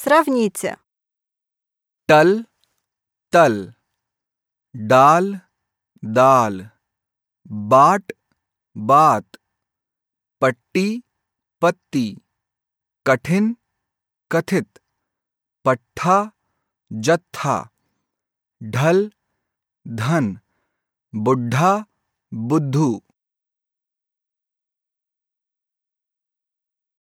Сравните. टल तल डाल दाल बाट बात पट्टी पत्ती कठिन कथित पट्ठा जत्था ढल धन बुढ़ा बुद्धू